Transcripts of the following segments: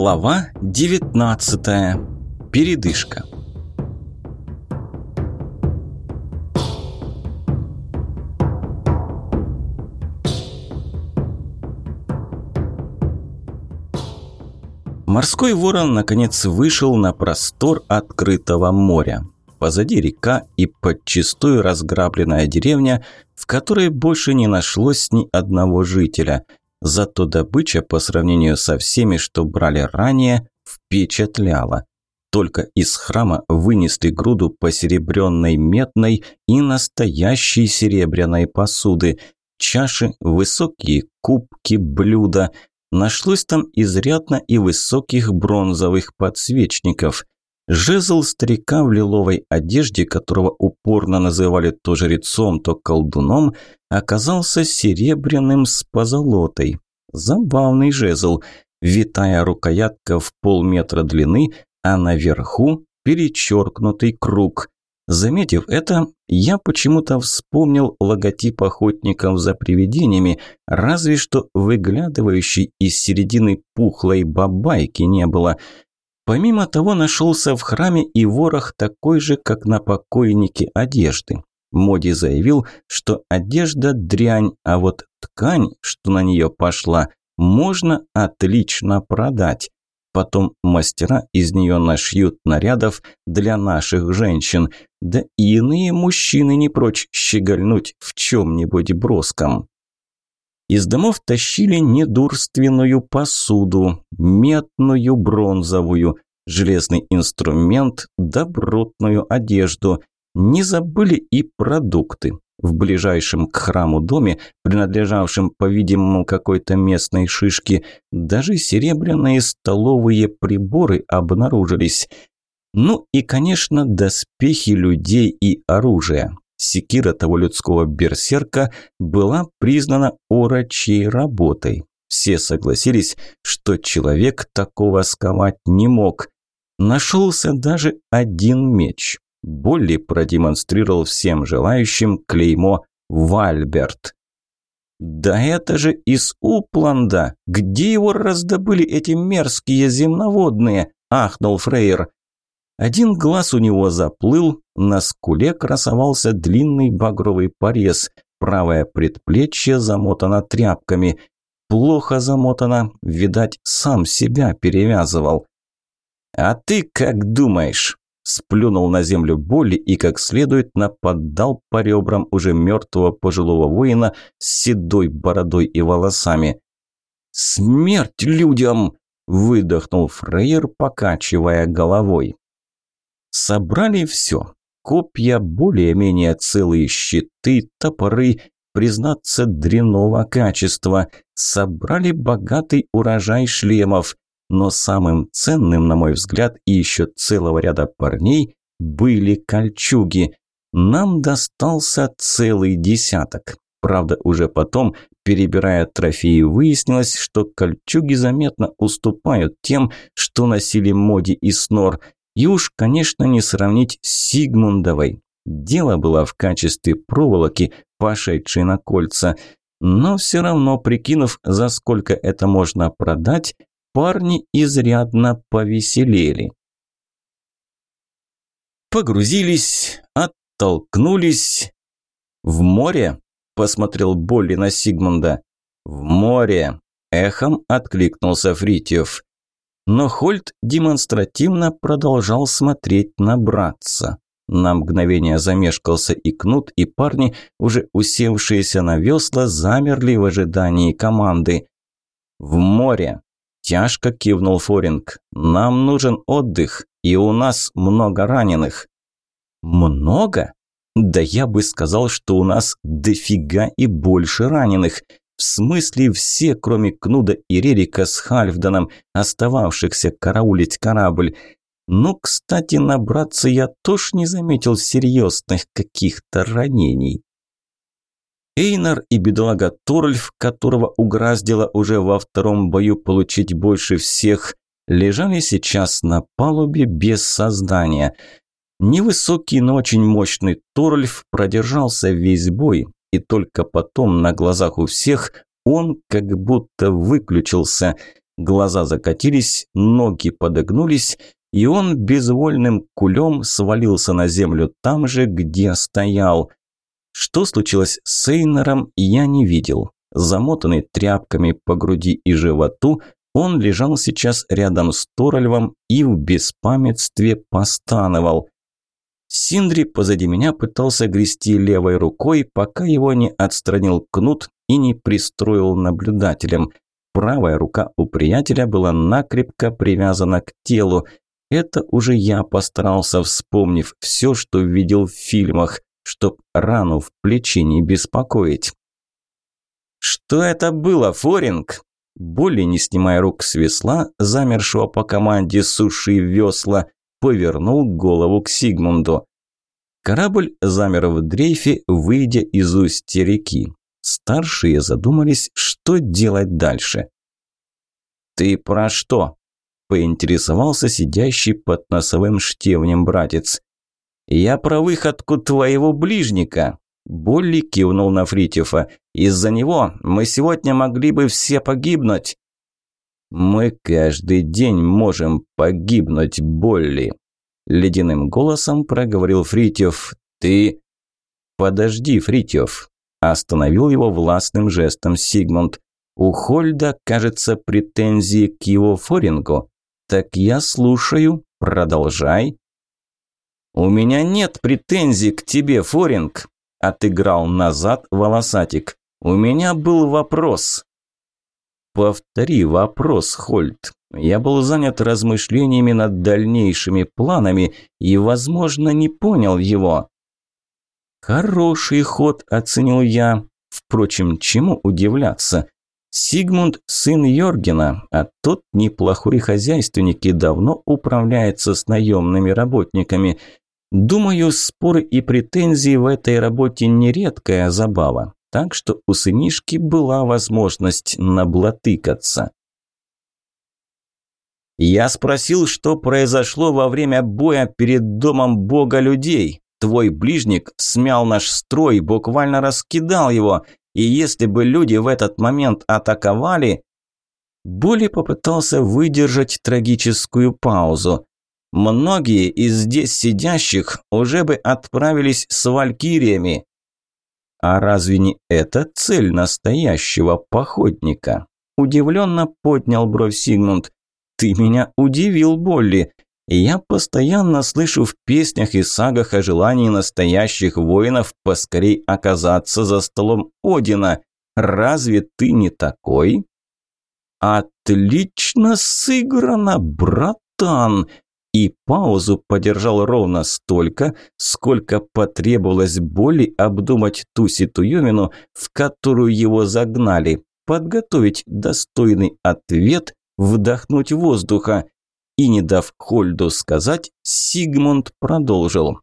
Глава 19. Передышка. Морской ворон наконец вышел на простор открытого моря. Позади река и подчистую разграбленная деревня, в которой больше не нашлось ни одного жителя – Зато добыча по сравнению со всеми, что брали ранее, впечатляла. Только из храма вынесли груду посеребренной медной и настоящей серебряной посуды, чаши, высокие кубки, блюда. Нашлось там изрядно и высоких бронзовых подсвечников. Жезл старика в лиловой одежде, которого упорно называли то жрецом, то колдуном, оказался серебряным с позолотой. Забавный жезл. Витая рукоятка в полметра длины, а наверху перечеркнутый круг. Заметив это, я почему-то вспомнил логотип охотников за привидениями, разве что выглядывающей из середины пухлой бабайки не было – Помимо того, нашелся в храме и ворох такой же, как на покойнике одежды. Моди заявил, что одежда дрянь, а вот ткань, что на нее пошла, можно отлично продать. Потом мастера из нее нашьют нарядов для наших женщин, да и иные мужчины не прочь щегольнуть в чем-нибудь броском. Из домов тащили недурственную посуду, медную, бронзовую, железный инструмент, добротную одежду. Не забыли и продукты. В ближайшем к храму доме, принадлежавшем, по-видимому, какой-то местной шишке, даже серебряные столовые приборы обнаружились. Ну и, конечно, доспехи людей и оружия. Секира того людского берсерка была признана орочей работой. Все согласились, что человек такого сковать не мог. Нашелся даже один меч. Болли продемонстрировал всем желающим клеймо «Вальберт». «Да это же из Упланда! Где его раздобыли эти мерзкие земноводные?» – ахнул Фрейер. Один глаз у него заплыл, на скуле красовался длинный багровый порез, правое предплечье замотано тряпками. Плохо замотано, видать, сам себя перевязывал. «А ты как думаешь?» Сплюнул на землю боли и как следует нападал по ребрам уже мертвого пожилого воина с седой бородой и волосами. «Смерть людям!» – выдохнул Фрейер, покачивая головой. Собрали все. Копья, более-менее целые щиты, топоры, признаться, дрянного качества. Собрали богатый урожай шлемов. Но самым ценным, на мой взгляд, и еще целого ряда парней были кольчуги. Нам достался целый десяток. Правда, уже потом, перебирая трофеи, выяснилось, что кольчуги заметно уступают тем, что носили Моди и Снор. И уж, конечно, не сравнить с Сигмундовой. Дело было в качестве проволоки, пошедшей на кольца. Но все равно, прикинув, за сколько это можно продать, парни изрядно повеселели. Погрузились, оттолкнулись. «В море?» – посмотрел Болли на Сигмунда. «В море!» – эхом откликнулся Фритьев. Но Хольт демонстративно продолжал смотреть на братца. На мгновение замешкался и Кнут, и парни, уже усевшиеся на весла, замерли в ожидании команды. «В море!» Тяжко кивнул Форинг. «Нам нужен отдых, и у нас много раненых». «Много? Да я бы сказал, что у нас дофига и больше раненых. В смысле все, кроме Кнуда и Рерика с Хальфданом, остававшихся караулить корабль. Ну, кстати, набраться я тоже не заметил серьезных каких-то ранений». Эйнар и бедолага Торльф, которого угораздило уже во втором бою получить больше всех, лежали сейчас на палубе без сознания. Невысокий, но очень мощный Торльф продержался весь бой, и только потом на глазах у всех он как будто выключился. Глаза закатились, ноги подогнулись, и он безвольным кулем свалился на землю там же, где стоял. Что случилось с Эйнером, я не видел. Замотанный тряпками по груди и животу, он лежал сейчас рядом с Торальвом и в беспамятстве постановал. Синдри позади меня пытался грести левой рукой, пока его не отстранил кнут и не пристроил наблюдателем. Правая рука у приятеля была накрепко привязана к телу. Это уже я постарался, вспомнив все, что видел в фильмах, чтоб рану в плечи не беспокоить. «Что это было, Форинг?» Более не снимая рук с весла, замершего по команде суши весла, повернул голову к Сигмунду. Корабль замер в дрейфе, выйдя из устья реки. Старшие задумались, что делать дальше. «Ты про что?» – поинтересовался сидящий под носовым штевнем братец. «Я про выходку твоего ближника», – Болли кивнул на Фритьефа. «Из-за него мы сегодня могли бы все погибнуть». «Мы каждый день можем погибнуть, Болли», – ледяным голосом проговорил Фритьев. «Ты...» «Подожди, Фритьев», – остановил его властным жестом Сигмунд. «У Хольда, кажется, претензии к его форингу. Так я слушаю, продолжай». «У меня нет претензий к тебе, Форинг», – отыграл назад волосатик. «У меня был вопрос». «Повтори вопрос, Хольд. Я был занят размышлениями над дальнейшими планами и, возможно, не понял его». «Хороший ход», – оценил я. Впрочем, чему удивляться? Сигмунд – сын Йоргена, а тот неплохой хозяйственник и давно управляется с наемными работниками. Думаю, споры и претензии в этой работе нередкая забава, так что у сынишки была возможность наблатыкаться. «Я спросил, что произошло во время боя перед домом бога людей. Твой ближник смял наш строй, буквально раскидал его, и если бы люди в этот момент атаковали...» Боли попытался выдержать трагическую паузу. Многие из здесь сидящих уже бы отправились с валькириями. А разве не это цель настоящего походника? Удивленно поднял бровь Сигмунд. Ты меня удивил, Болли. Я постоянно слышу в песнях и сагах о желании настоящих воинов поскорей оказаться за столом Одина. Разве ты не такой? Отлично сыграно, братан, и паузу подержал ровно столько, сколько потребовалось боли обдумать ту ситуемину, в которую его загнали, подготовить достойный ответ, вдохнуть воздуха. И, не дав Хольду сказать, Сигмунд продолжил.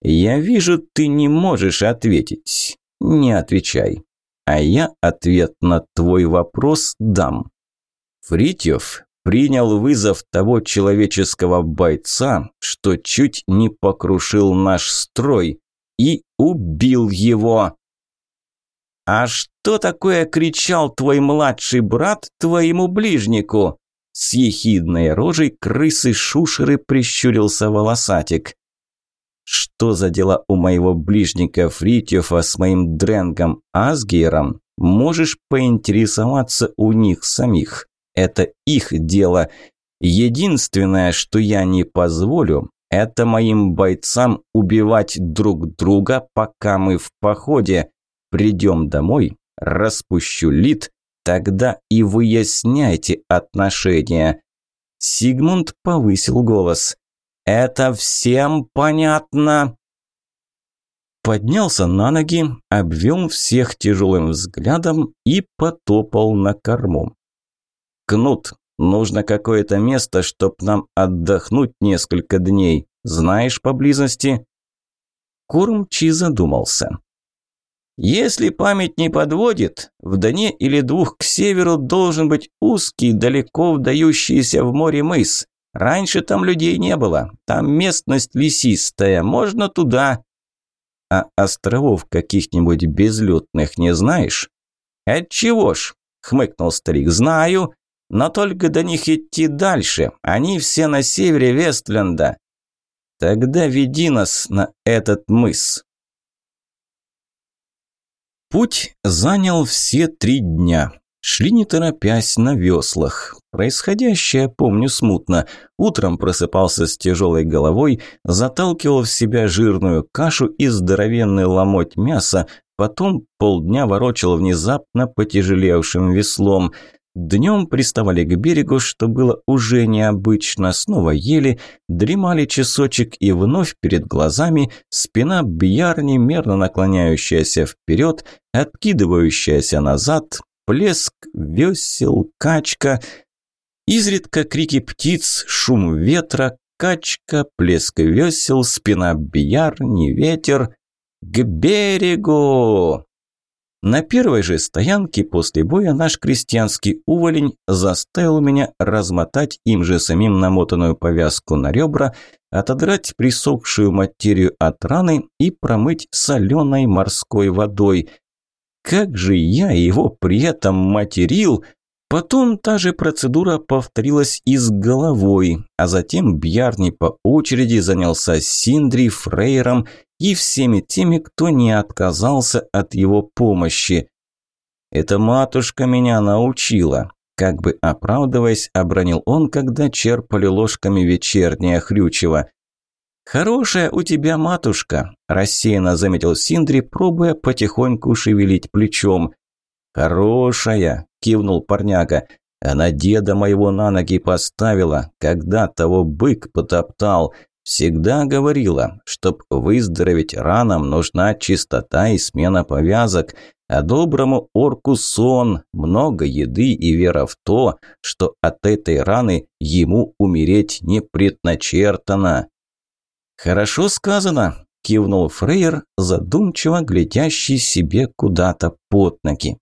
«Я вижу, ты не можешь ответить. Не отвечай. А я ответ на твой вопрос дам. Фритьев принял вызов того человеческого бойца, что чуть не покрушил наш строй, и убил его. «А что такое кричал твой младший брат твоему ближнику?» С ехидной рожей крысы-шушеры прищурился волосатик. «Что за дела у моего ближника Фритьёфа с моим дренгом Асгейром? Можешь поинтересоваться у них самих. Это их дело. Единственное, что я не позволю, это моим бойцам убивать друг друга, пока мы в походе. Придем домой, распущу лид, тогда и выясняйте отношения. Сигмунд повысил голос. Это всем понятно? Поднялся на ноги, обвел всех тяжелым взглядом и потопал на корму. Кнут, нужно какое-то место, чтоб нам отдохнуть несколько дней. Знаешь поблизости?» Кормчий задумался. «Если память не подводит, в Дне или двух к северу должен быть узкий, далеко вдающийся в море мыс. Раньше там людей не было, там местность лесистая, можно туда». «А островов каких-нибудь безлюдных не знаешь?» «Отчего ж?» – хмыкнул старик. «Знаю. Но только до них идти дальше. Они все на севере Вестленда. Тогда веди нас на этот мыс. Путь занял все три дня. Шли не торопясь на веслах. Происходящее помню смутно. Утром просыпался с тяжелой головой, заталкивал в себя жирную кашу и здоровенный ломоть мяса, потом полдня ворочал внезапно потяжелевшим веслом. Днем приставали к берегу, что было уже необычно, снова ели, дремали часочек и вновь перед глазами спина бьярни, мерно наклоняющаяся вперед, откидывающаяся назад, плеск весел, качка, изредка крики птиц, шум ветра, качка, плеск весел, спина бьярни, ветер. «К берегу!» На первой же стоянке после боя наш крестьянский уволень заставил меня размотать им же самим намотанную повязку на ребра, отодрать присохшую материю от раны и промыть соленой морской водой – как же я его при этом материл! Потом та же процедура повторилась и с головой, а затем Бьярни по очереди занялся Синдри, Фрейром и всеми теми, кто не отказался от его помощи. «Это матушка меня научила», как бы оправдываясь, обронил он, когда черпали ложками вечернее хрючево. «Хорошая у тебя матушка», – рассеянно заметил Синдри, пробуя потихоньку шевелить плечом. «Хорошая», – кивнул парняга. «Она деда моего на ноги поставила, когда того бык потоптал. Всегда говорила, чтоб выздороветь ранам нужна чистота и смена повязок, а доброму орку сон, много еды и вера в то, что от этой раны ему умереть не предначертано». «Хорошо сказано», – кивнул Фрейер, задумчиво глядящий себе куда-то под ноги.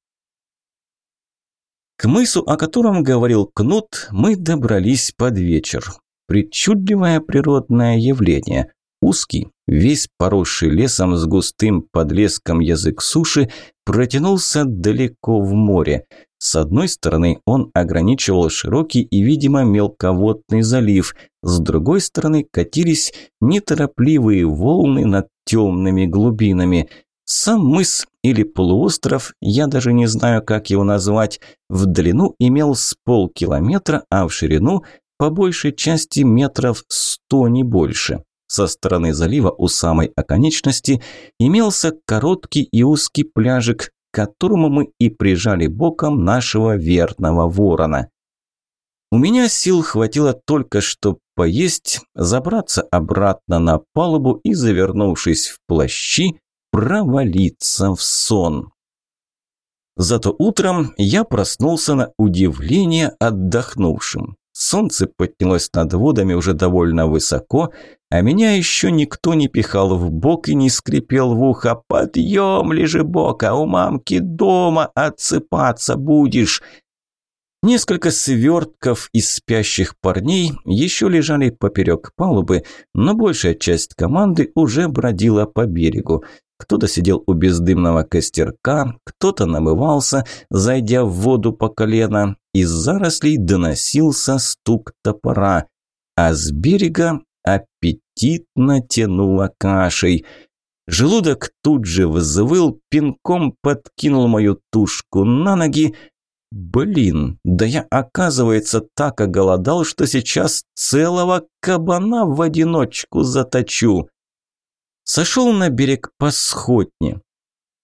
К мысу, о котором говорил Кнут, мы добрались под вечер. Причудливое природное явление. Узкий, весь поросший лесом с густым подлеском язык суши протянулся далеко в море. С одной стороны он ограничивал широкий и, видимо, мелководный залив, с другой стороны катились неторопливые волны над темными глубинами. Сам мыс или полуостров, я даже не знаю, как его назвать, в длину имел с полкилометра, а в ширину по большей части метров сто не больше. Со стороны залива у самой оконечности имелся короткий и узкий пляжик, к которому мы и прижали боком нашего верного ворона. У меня сил хватило только, чтобы поесть, забраться обратно на палубу и, завернувшись в плащи, провалиться в сон. Зато утром я проснулся на удивление отдохнувшим. Солнце поднялось над водами уже довольно высоко, а меня еще никто не пихал в бок и не скрипел в ухо «Подъем, лежи бока, у мамки дома отсыпаться будешь!» Несколько свертков из спящих парней еще лежали поперек палубы, но большая часть команды уже бродила по берегу. Кто-то сидел у бездымного костерка, кто-то намывался, зайдя в воду по колено. Из зарослей доносился стук топора, а с берега аппетитно тянуло кашей. Желудок тут же взвыл, пинком подкинул мою тушку на ноги. Блин, да я, оказывается, так оголодал, что сейчас целого кабана в одиночку заточу сошел на берег по сходне.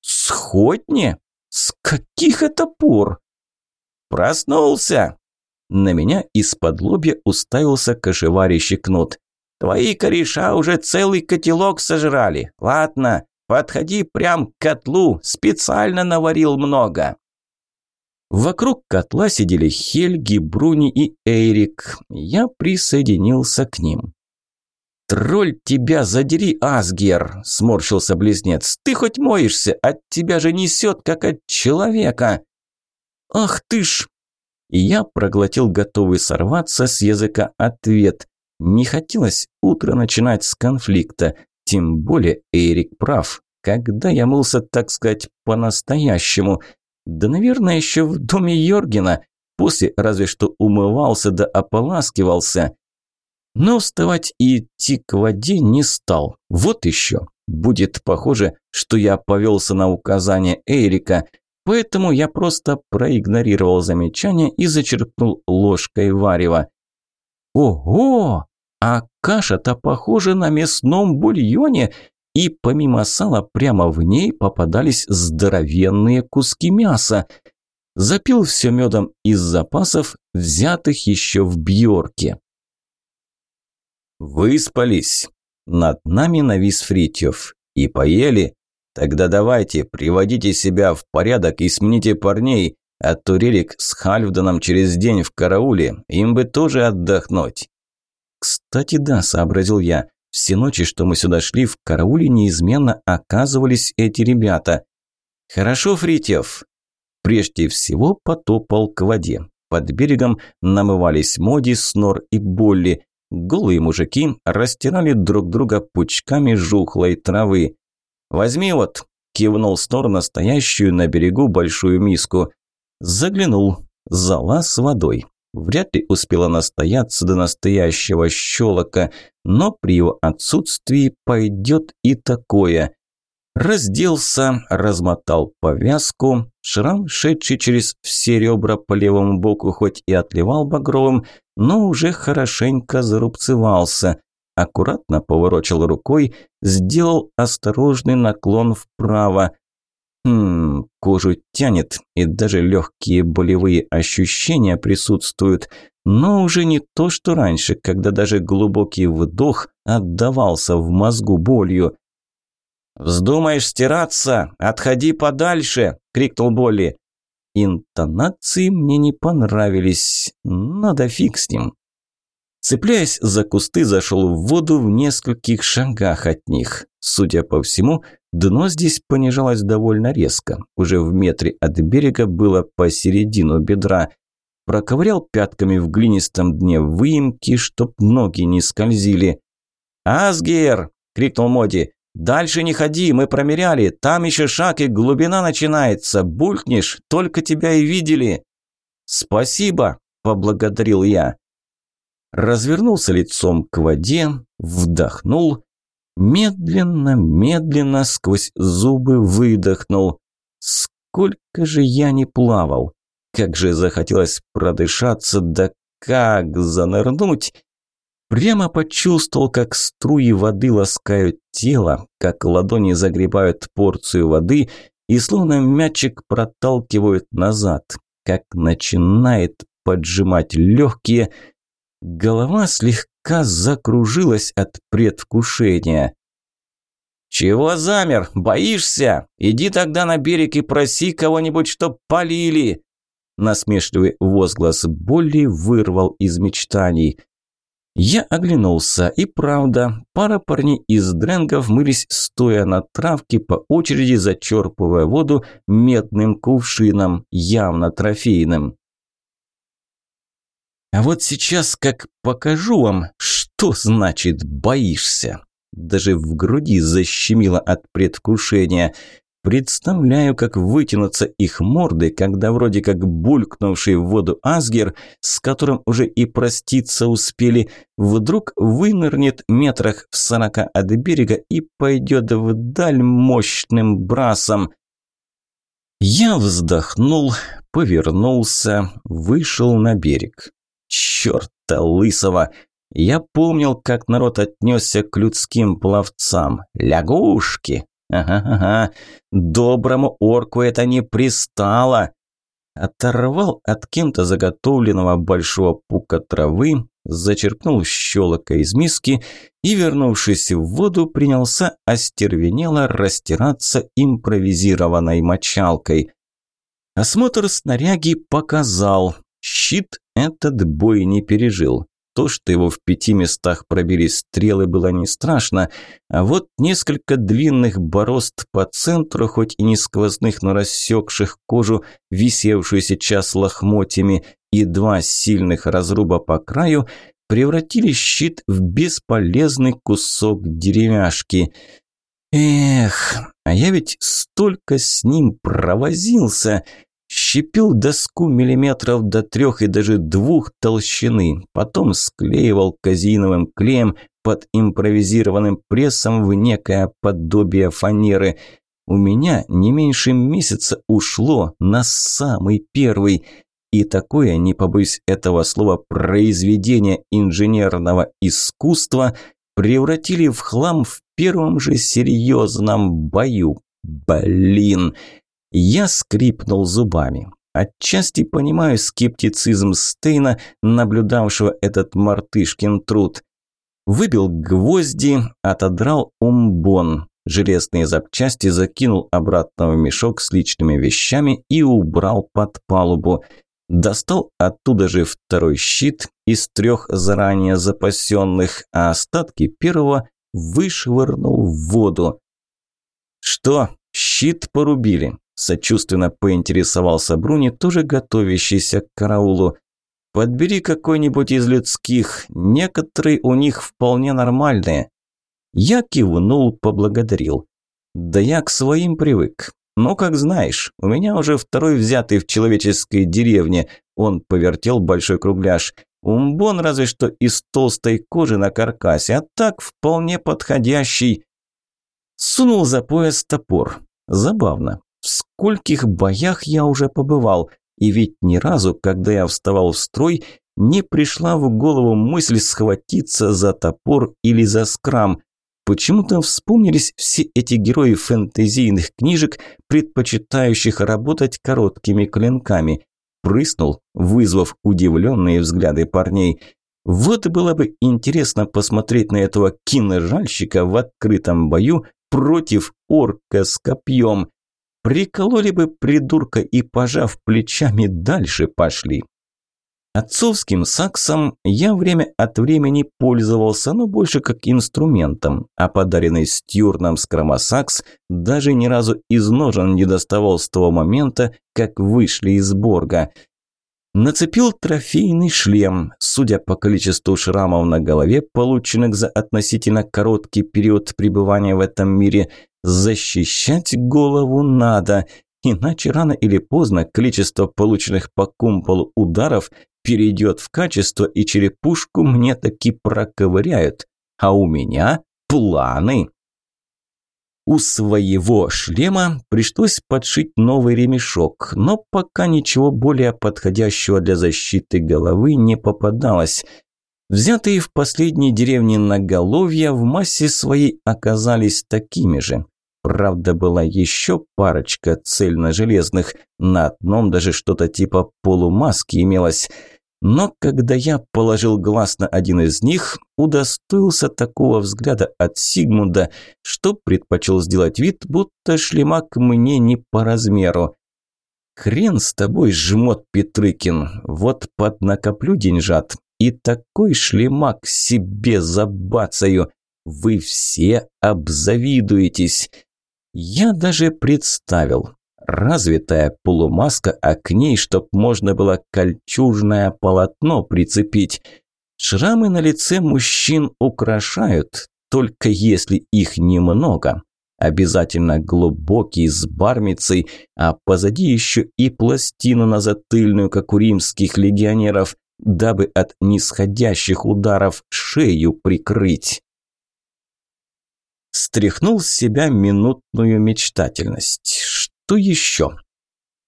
Сходне? С каких это пор? Проснулся. На меня из-под лобья уставился кошеварящий кнут. Твои кореша уже целый котелок сожрали. Ладно, подходи прям к котлу, специально наварил много. Вокруг котла сидели Хельги, Бруни и Эйрик. Я присоединился к ним. «Тролль тебя задери, Асгер!» – сморщился близнец. «Ты хоть моешься, от тебя же несет, как от человека!» «Ах ты ж!» Я проглотил готовый сорваться с языка ответ. Не хотелось утро начинать с конфликта. Тем более Эрик прав. Когда я мылся, так сказать, по-настоящему. Да, наверное, еще в доме Йоргена. После разве что умывался да ополаскивался. Но вставать и идти к воде не стал. Вот еще. Будет похоже, что я повелся на указание Эрика, поэтому я просто проигнорировал замечание и зачерпнул ложкой варева. Ого! А каша-то похожа на мясном бульоне, и помимо сала прямо в ней попадались здоровенные куски мяса. Запил все медом из запасов, взятых еще в Бьорке. «Выспались!» Над нами навис Фритьев. «И поели? Тогда давайте, приводите себя в порядок и смените парней, а то Рерик с Хальфданом через день в карауле, им бы тоже отдохнуть». «Кстати, да», – сообразил я. «Все ночи, что мы сюда шли, в карауле неизменно оказывались эти ребята». «Хорошо, Фритьев». Прежде всего потопал к воде. Под берегом намывались Моди, Снор и Болли. Голые мужики растирали друг друга пучками жухлой травы. «Возьми вот», – кивнул Снор настоящую на берегу большую миску. Заглянул. Зала с водой. Вряд ли успела настояться до настоящего щелока, но при его отсутствии пойдет и такое. Разделся, размотал повязку, шрам, шедший через все ребра по левому боку, хоть и отливал багровым, но уже хорошенько зарубцевался. Аккуратно поворочил рукой, сделал осторожный наклон вправо. Хм, кожу тянет, и даже легкие болевые ощущения присутствуют, но уже не то, что раньше, когда даже глубокий вдох отдавался в мозгу болью. «Вздумаешь стираться? Отходи подальше!» – крикнул Болли. Интонации мне не понравились, но да фиг с ним. Цепляясь за кусты, зашел в воду в нескольких шагах от них. Судя по всему, дно здесь понижалось довольно резко. Уже в метре от берега было посередину бедра. Проковырял пятками в глинистом дне выемки, чтоб ноги не скользили. «Асгер!» – крикнул Моди. «Дальше не ходи, мы промеряли. Там еще шаг и глубина начинается. Булькнешь, только тебя и видели». «Спасибо», – поблагодарил я. Развернулся лицом к воде, вдохнул, медленно, медленно сквозь зубы выдохнул. Сколько же я не плавал! Как же захотелось продышаться, да как занырнуть! Прямо почувствовал, как струи воды ласкают тело, как ладони загребают порцию воды и словно мячик проталкивают назад, как начинает поджимать легкие. Голова слегка закружилась от предвкушения. «Чего замер? Боишься? Иди тогда на берег и проси кого-нибудь, чтоб полили!» Насмешливый возглас боли вырвал из мечтаний. Я оглянулся, и правда, пара парней из дренгов мылись стоя на травке, по очереди зачерпывая воду медным кувшином, явно трофейным. А вот сейчас как покажу вам, что значит боишься. Даже в груди защемило от предвкушения. Представляю, как вытянутся их морды, когда вроде как булькнувший в воду Асгер, с которым уже и проститься успели, вдруг вынырнет метрах в сорока от берега и пойдет вдаль мощным брасом. Я вздохнул, повернулся, вышел на берег. Чёрта лысого! Я помнил, как народ отнесся к людским пловцам. Лягушки! Ага-ага, доброму орку это не пристало. Оторвал от кем-то заготовленного большого пука травы, зачерпнул щелока из миски и, вернувшись в воду, принялся остервенело растираться импровизированной мочалкой. Осмотр снаряги показал, щит этот бой не пережил. То, что его в пяти местах пробили стрелы, было не страшно, а вот несколько длинных борозд по центру, хоть и не сквозных, но рассекших кожу, висевшую сейчас лохмотьями, и два сильных разруба по краю, превратили щит в бесполезный кусок деревяшки. Эх, а я ведь столько с ним провозился, Щепил доску миллиметров до трех и даже двух толщины, потом склеивал казиновым клеем под импровизированным прессом в некое подобие фанеры. У меня не меньше месяца ушло на самый первый. И такое, не побоюсь этого слова, произведение инженерного искусства превратили в хлам в первом же серьезном бою. Блин! Я скрипнул зубами. Отчасти понимаю скептицизм Стейна, наблюдавшего этот мартышкин труд. Выбил гвозди, отодрал умбон. Железные запчасти закинул обратно в мешок с личными вещами и убрал под палубу. Достал оттуда же второй щит из трех заранее запасенных, а остатки первого вышвырнул в воду. «Что, щит порубили?» – сочувственно поинтересовался Бруни, тоже готовящийся к караулу. Подбери какой-нибудь из людских, некоторые у них вполне нормальные. Я кивнул, поблагодарил. Да я к своим привык. Ну, как знаешь, у меня уже второй взятый в человеческой деревне. Он повертел большой кругляш. Умбон разве что из толстой кожи на каркасе, а так вполне подходящий. Сунул за пояс топор. Забавно. В скольких боях я уже побывал. И ведь ни разу, когда я вставал в строй, не пришла в голову мысль схватиться за топор или за скрам. Почему-то вспомнились все эти герои фэнтезийных книжек, предпочитающих работать короткими клинками. Прыснул, вызвав удивленные взгляды парней. Вот было бы интересно посмотреть на этого киножальщика в открытом бою против орка с копьем. Прикололи бы придурка и, пожав плечами, дальше пошли. Отцовским саксом я время от времени пользовался, но больше как инструментом, а подаренный Стюрном скромосакс даже ни разу из ножен не доставал с того момента, как вышли из Борга. Нацепил трофейный шлем, судя по количеству шрамов на голове, полученных за относительно короткий период пребывания в этом мире – Защищать голову надо, иначе рано или поздно количество полученных по кумполу ударов перейдет в качество, и черепушку мне таки проковыряют. А у меня планы. У своего шлема пришлось подшить новый ремешок, но пока ничего более подходящего для защиты головы не попадалось. Взятые в последней деревне наголовья в массе своей оказались такими же. Правда, была еще парочка цельно-железных, на одном даже что-то типа полумаски имелось. Но когда я положил глаз на один из них, удостоился такого взгляда от Сигмунда, что предпочел сделать вид, будто шлемак мне не по размеру. «Хрен с тобой, жмот Петрыкин, вот поднакоплю деньжат и такой шлемак себе забацаю. Вы все обзавидуетесь». Я даже представил. Развитая полумаска, а к ней, чтоб можно было кольчужное полотно прицепить. Шрамы на лице мужчин украшают, только если их немного. Обязательно глубокий, с бармицей, а позади еще и пластину на затыльную, как у римских легионеров, дабы от нисходящих ударов шею прикрыть стряхнул с себя минутную мечтательность. Что еще?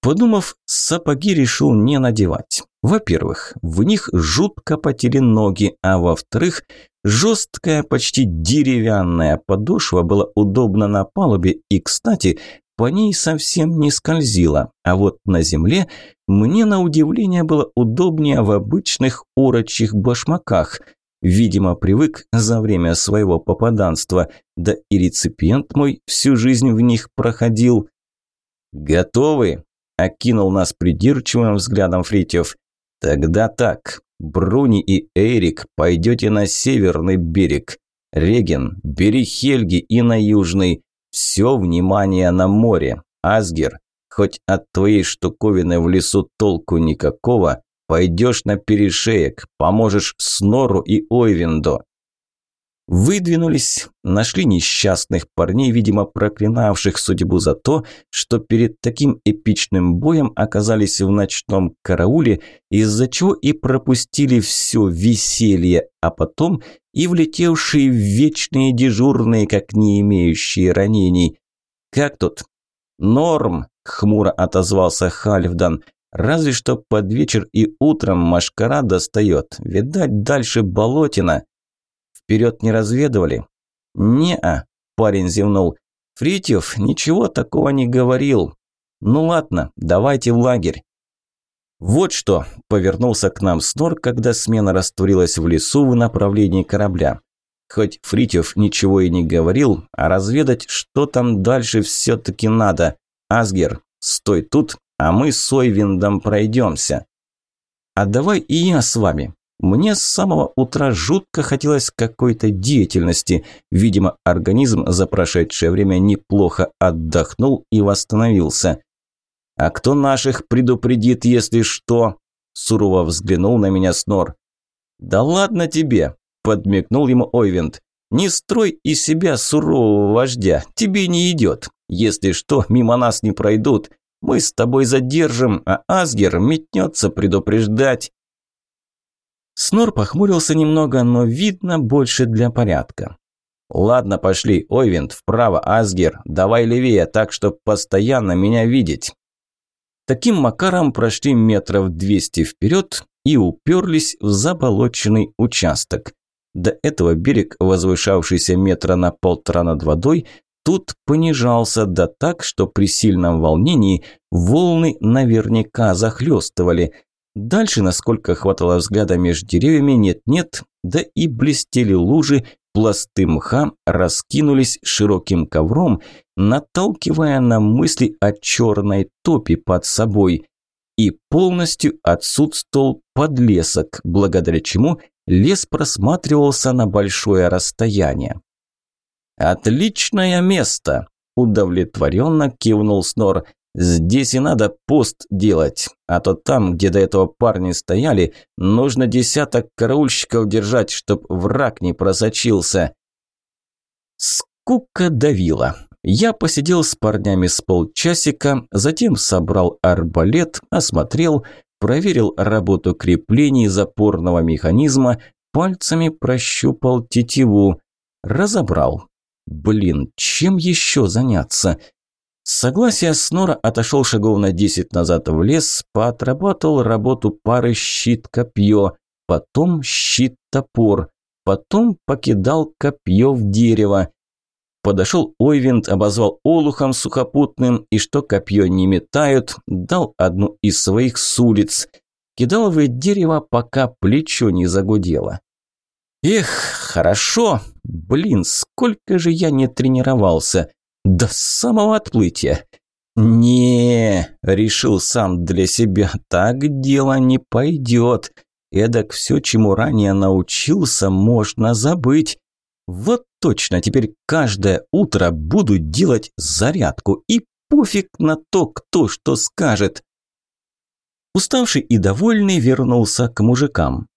Подумав, сапоги решил не надевать. Во-первых, в них жутко потели ноги, а во-вторых, жесткая, почти деревянная подошва была удобна на палубе и, кстати, по ней совсем не скользила, а вот на земле мне на удивление было удобнее в обычных орочих башмаках – Видимо, привык за время своего попаданства, да и реципиент мой всю жизнь в них проходил. «Готовы?» – окинул нас придирчивым взглядом Фритьев. «Тогда так, Бруни и Эрик пойдете на северный берег. Реген, бери Хельги и на южный. Все внимание на море. Асгер, хоть от твоей штуковины в лесу толку никакого, Пойдешь на перешеек, поможешь Снору и Ойвинду. Выдвинулись, нашли несчастных парней, видимо, проклинавших судьбу за то, что перед таким эпичным боем оказались в ночном карауле, из-за чего и пропустили все веселье, а потом и влетевшие в вечные дежурные, как не имеющие ранений. «Как тут?» «Норм», – хмуро отозвался Хальфдан. «Разве что под вечер и утром машкара достает. Видать, дальше болотина». Вперед не разведывали? Не-а, парень зевнул. Фритьев ничего такого не говорил. Ну ладно, давайте в лагерь. Вот что, повернулся к нам Снор, когда смена растворилась в лесу в направлении корабля. Хоть Фритьев ничего и не говорил, а разведать, что там дальше все-таки надо. Асгер, стой тут, а мы с Ойвиндом пройдемся. А давай и я с вами, мне с самого утра жутко хотелось какой-то деятельности. Видимо, организм за прошедшее время неплохо отдохнул и восстановился. «А кто наших предупредит, если что?» Сурово взглянул на меня Снор. «Да ладно тебе!» – подмигнул ему Ойвент. «Не строй из себя сурового вождя, тебе не идет. Если что, мимо нас не пройдут. Мы с тобой задержим, а Асгер метнется предупреждать». Снор похмурился немного, но видно больше для порядка. «Ладно, пошли. Ойвент, вправо, Асгер. Давай левее, так, чтоб постоянно меня видеть». Таким макаром прошли метров двести вперед и уперлись в заболоченный участок. До этого берег, возвышавшийся метра на полтора над водой, тут понижался, да так, что при сильном волнении волны наверняка захлестывали – Дальше, насколько хватало взгляда между деревьями, нет-нет, да и блестели лужи, пласты мха раскинулись широким ковром, наталкивая на мысли о черной топе под собой. И полностью отсутствовал подлесок, благодаря чему лес просматривался на большое расстояние. «Отличное место!» – удовлетворенно кивнул Снор. Здесь и надо пост делать, а то там, где до этого парни стояли, нужно десяток караульщиков держать, чтоб враг не просочился. Скука давила. Я посидел с парнями с полчасика, затем собрал арбалет, осмотрел, проверил работу креплений запорного механизма, пальцами прощупал тетиву, разобрал. Блин, чем еще заняться? Согласие Снора отошел шагов на десять назад в лес, поотрабатывал работу пары щит-копье, потом щит-топор, потом покидал копье в дерево. Подошел Ойвент, обозвал олухом сухопутным, и что копье не метают, дал одну из своих с улиц. Кидал в дерево, пока плечо не загудело. Эх, хорошо, блин, сколько же я не тренировался. До самого отплытия. Не, решил сам для себя, так дело не пойдет. Эдак все, чему ранее научился, можно забыть. Вот точно, теперь каждое утро буду делать зарядку, и пофиг на то, кто что скажет. Уставший и довольный вернулся к мужикам.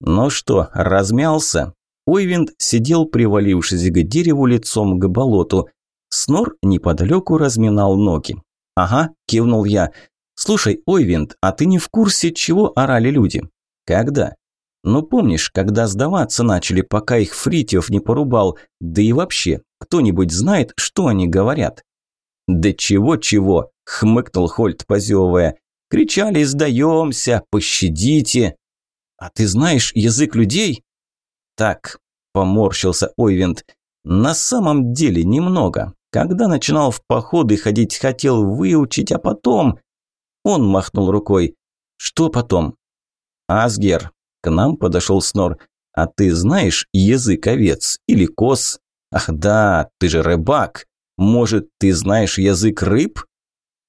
Ну что, размялся? Ойвинд сидел, привалившись к дереву лицом к болоту. Снор неподалеку разминал ноги. «Ага», – кивнул я. «Слушай, Ойвинд, а ты не в курсе, чего орали люди?» «Когда?» «Ну помнишь, когда сдаваться начали, пока их Фритьев не порубал? Да и вообще, кто-нибудь знает, что они говорят?» «Да чего-чего», – хмыкнул Хольт, позевывая. «Кричали, сдаемся, пощадите». «А ты знаешь язык людей?» «Так», – поморщился Ойвинд. «На самом деле немного. Когда начинал в походы ходить, хотел выучить, а потом...» Он махнул рукой. «Что потом?» «Асгер». К нам подошел Снор. «А ты знаешь язык овец или коз?» «Ах да, ты же рыбак. Может, ты знаешь язык рыб?»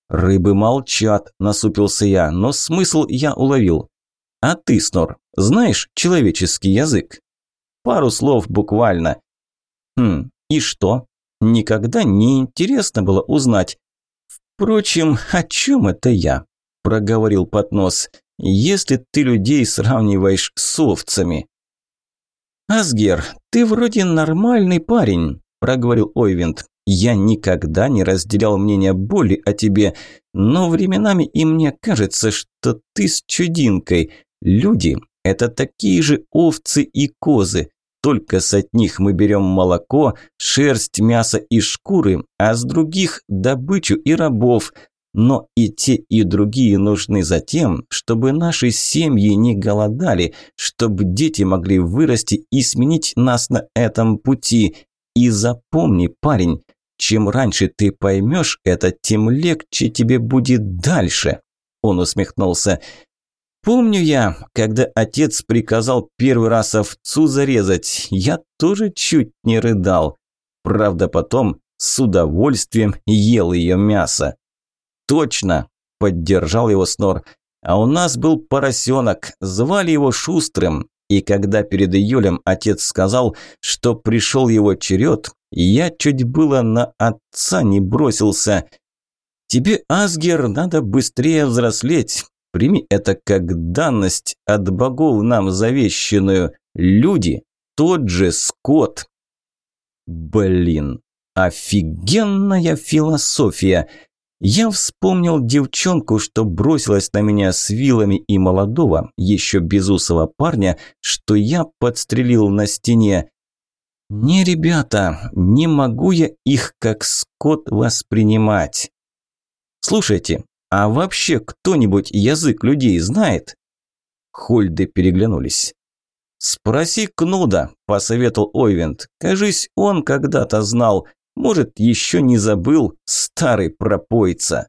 «Рыбы молчат», – насупился я, но смысл я уловил. «А ты, Снор, знаешь человеческий язык?» «Пару слов буквально». «Хм, и что?» Никогда не интересно было узнать. Впрочем, о чем это я? Проговорил под нос. Если ты людей сравниваешь с овцами. «Асгер, ты вроде нормальный парень», – проговорил Ойвинд. «Я никогда не разделял мнение боли о тебе, но временами и мне кажется, что ты с чудинкой. Люди – это такие же овцы и козы. Только с одних мы берем молоко, шерсть, мясо и шкуры, а с других – добычу и рабов. Но и те, и другие нужны за тем, чтобы наши семьи не голодали, чтобы дети могли вырасти и сменить нас на этом пути. И запомни, парень, чем раньше ты поймешь это, тем легче тебе будет дальше. Он усмехнулся. Помню я, когда отец приказал первый раз овцу зарезать, я тоже чуть не рыдал. Правда, потом с удовольствием ел ее мясо. «Точно!» – поддержал его Снор. «А у нас был поросенок, звали его Шустрым, и когда перед июлем отец сказал, что пришел его черед, я чуть было на отца не бросился. Тебе, Асгер, надо быстрее взрослеть. Прими это как данность от богов нам завещенную. Люди – тот же скот». Блин, офигенная философия – я вспомнил девчонку, что бросилась на меня с вилами и молодого, еще безусого парня, что я подстрелил на стене. Не, ребята, не могу я их как скот воспринимать. Слушайте, а вообще кто-нибудь язык людей знает? Хольды переглянулись. «Спроси Кнуда», – посоветовал Ойвент. «Кажись, он когда-то знал. Может, еще не забыл старый пропойца.